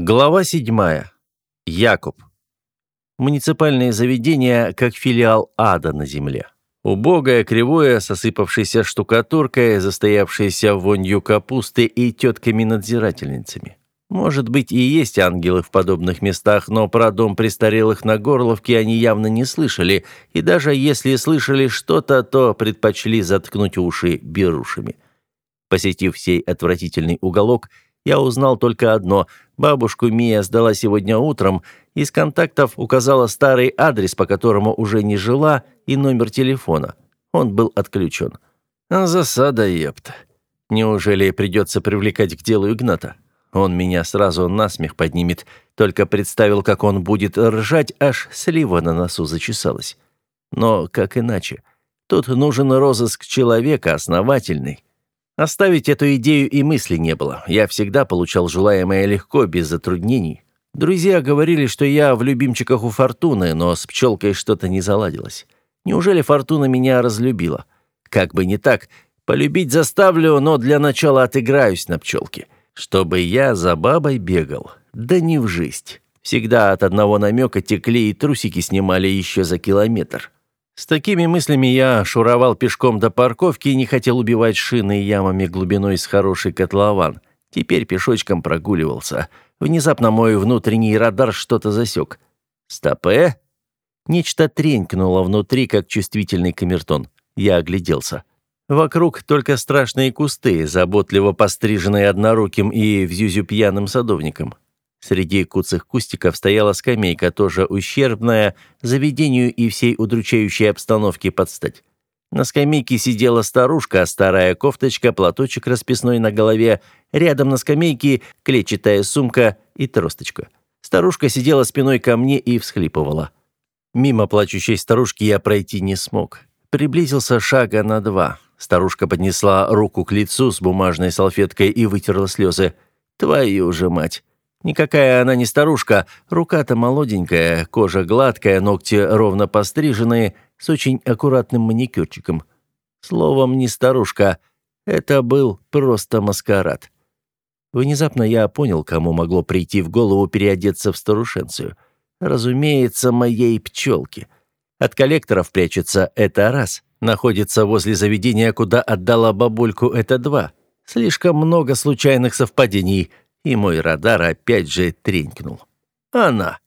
Глава 7. Якуб. Муниципальное заведение как филиал ада на земле. Убогое, кривое, с осыпавшейся штукатуркой, застоявшейся вонью капусты и тетками-надзирательницами. Может быть, и есть ангелы в подобных местах, но про дом престарелых на Горловке они явно не слышали, и даже если слышали что-то, то предпочли заткнуть уши берушами. Посетив сей отвратительный уголок, я узнал только одно – Бабушку Мия сдала сегодня утром, из контактов указала старый адрес, по которому уже не жила, и номер телефона. Он был отключен. Засада, епта. Неужели придется привлекать к делу Игната? Он меня сразу насмех поднимет. Только представил, как он будет ржать, аж слива на носу зачесалась. Но как иначе? Тут нужен розыск человека основательный. Оставить эту идею и мысли не было. Я всегда получал желаемое легко, без затруднений. Друзья говорили, что я в любимчиках у Фортуны, но с пчелкой что-то не заладилось. Неужели Фортуна меня разлюбила? Как бы не так, полюбить заставлю, но для начала отыграюсь на пчелке. Чтобы я за бабой бегал. Да не в жизнь. Всегда от одного намека текли и трусики снимали еще за километр. С такими мыслями я шуровал пешком до парковки и не хотел убивать шины ямами глубиной с хороший котлован. Теперь пешочком прогуливался. Внезапно мой внутренний радар что-то засек. «Стопе?» Нечто тренькнуло внутри, как чувствительный камертон. Я огляделся. Вокруг только страшные кусты, заботливо постриженные одноруким и взюзю пьяным садовником. Среди куцых кустиков стояла скамейка, тоже ущербная, заведению и всей удручающей обстановке под стать. На скамейке сидела старушка, старая кофточка, платочек расписной на голове, рядом на скамейке клетчатая сумка и тросточка. Старушка сидела спиной ко мне и всхлипывала. Мимо плачущей старушки я пройти не смог. Приблизился шага на два. Старушка поднесла руку к лицу с бумажной салфеткой и вытерла слезы. «Твою же мать!» Никакая она не старушка, рука-то молоденькая, кожа гладкая, ногти ровно постриженные, с очень аккуратным маникюрчиком. Словом, не старушка, это был просто маскарад. Внезапно я понял, кому могло прийти в голову переодеться в старушенцию. Разумеется, моей пчелке. От коллекторов прячется это раз, находится возле заведения, куда отдала бабульку это два. Слишком много случайных совпадений — и мой радар опять же тренькнул. Она.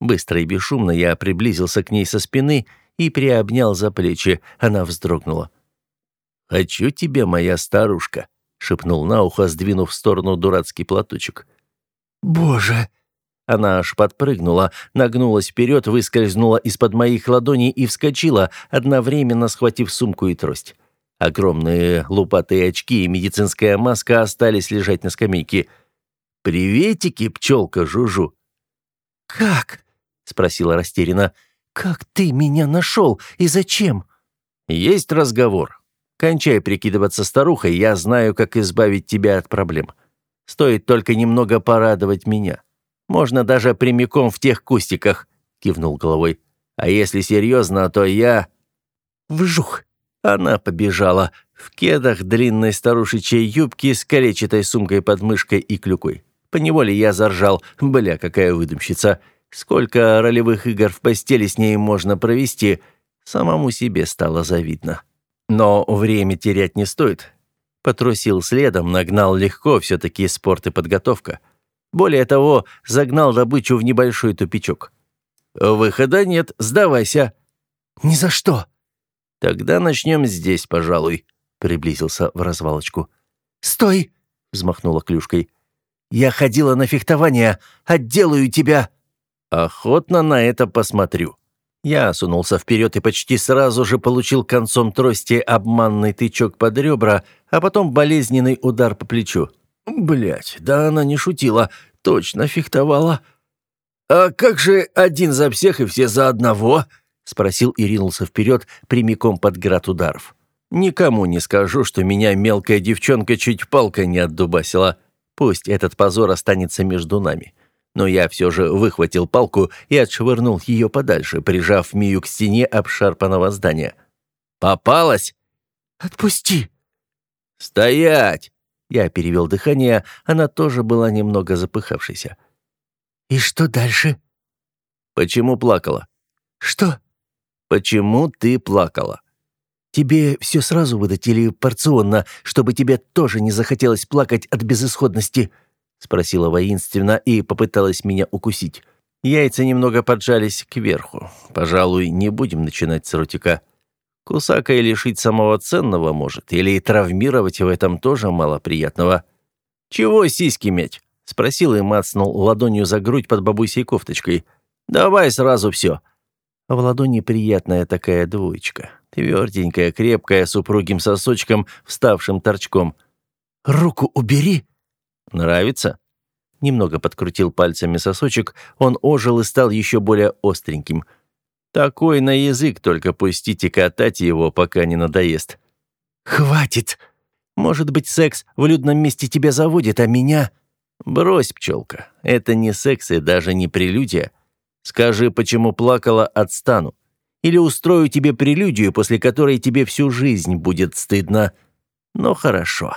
Быстро и бесшумно я приблизился к ней со спины и приобнял за плечи. Она вздрогнула. «Хочу тебе, моя старушка», — шепнул на ухо, сдвинув в сторону дурацкий платочек. «Боже!» Она аж подпрыгнула, нагнулась вперед, выскользнула из-под моих ладоней и вскочила, одновременно схватив сумку и трость. Огромные лупатые очки и медицинская маска остались лежать на скамейке — «Приветики, пчелка Жужу!» «Как?» — спросила растерянно. «Как ты меня нашел и зачем?» «Есть разговор. Кончай прикидываться старухой, я знаю, как избавить тебя от проблем. Стоит только немного порадовать меня. Можно даже прямиком в тех кустиках», — кивнул головой. «А если серьезно, то я...» «Вжух!» Она побежала в кедах длинной старушечьей юбки с колечатой сумкой под мышкой и клюкой. Поневоле я заржал. Бля, какая выдумщица. Сколько ролевых игр в постели с ней можно провести. Самому себе стало завидно. Но время терять не стоит. Потрусил следом, нагнал легко, все-таки спорт и подготовка. Более того, загнал добычу в небольшой тупичок. «Выхода нет, сдавайся». «Ни за что». «Тогда начнем здесь, пожалуй», — приблизился в развалочку. «Стой!» — взмахнула клюшкой. Я ходила на фехтование. Отделаю тебя!» «Охотно на это посмотрю». Я сунулся вперед и почти сразу же получил концом трости обманный тычок под ребра, а потом болезненный удар по плечу. Блять, да она не шутила, точно фехтовала. «А как же один за всех и все за одного?» — спросил и ринулся вперед прямиком под град ударов. «Никому не скажу, что меня мелкая девчонка чуть палкой не отдубасила. Пусть этот позор останется между нами. Но я все же выхватил палку и отшвырнул ее подальше, прижав Мию к стене обшарпанного здания. «Попалась?» «Отпусти!» «Стоять!» Я перевел дыхание, она тоже была немного запыхавшейся. «И что дальше?» «Почему плакала?» «Что?» «Почему ты плакала?» «Тебе все сразу выдать или порционно, чтобы тебе тоже не захотелось плакать от безысходности?» спросила воинственно и попыталась меня укусить. Яйца немного поджались кверху. Пожалуй, не будем начинать с ротика. Кусака и лишить самого ценного может, или и травмировать в этом тоже мало приятного. «Чего сиськи мять?» — спросил и мацнул ладонью за грудь под бабусей кофточкой. «Давай сразу все». В ладони приятная такая двоечка. Тверденькая, крепкая, с упругим сосочком, вставшим торчком. «Руку убери!» «Нравится?» Немного подкрутил пальцами сосочек, он ожил и стал еще более остреньким. «Такой на язык, только пустите катать его, пока не надоест». «Хватит! Может быть, секс в людном месте тебя заводит, а меня...» «Брось, пчелка, это не секс и даже не прелюдия. Скажи, почему плакала, отстану. Или устрою тебе прелюдию, после которой тебе всю жизнь будет стыдно. Но хорошо».